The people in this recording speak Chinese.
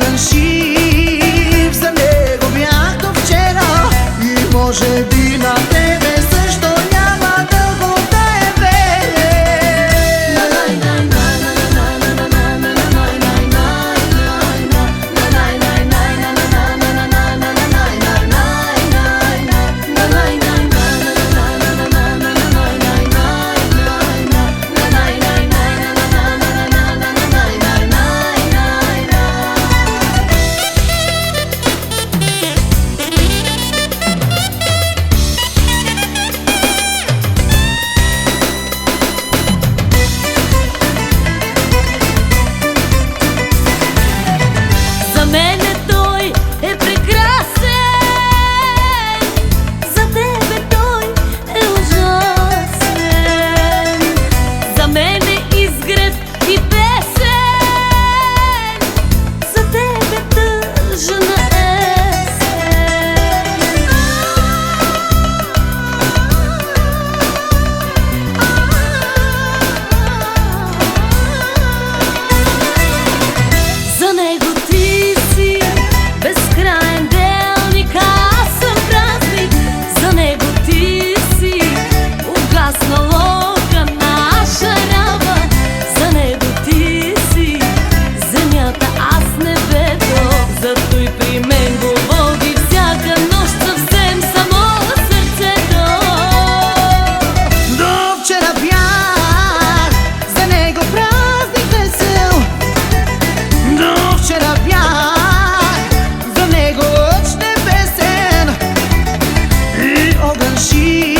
珍惜 și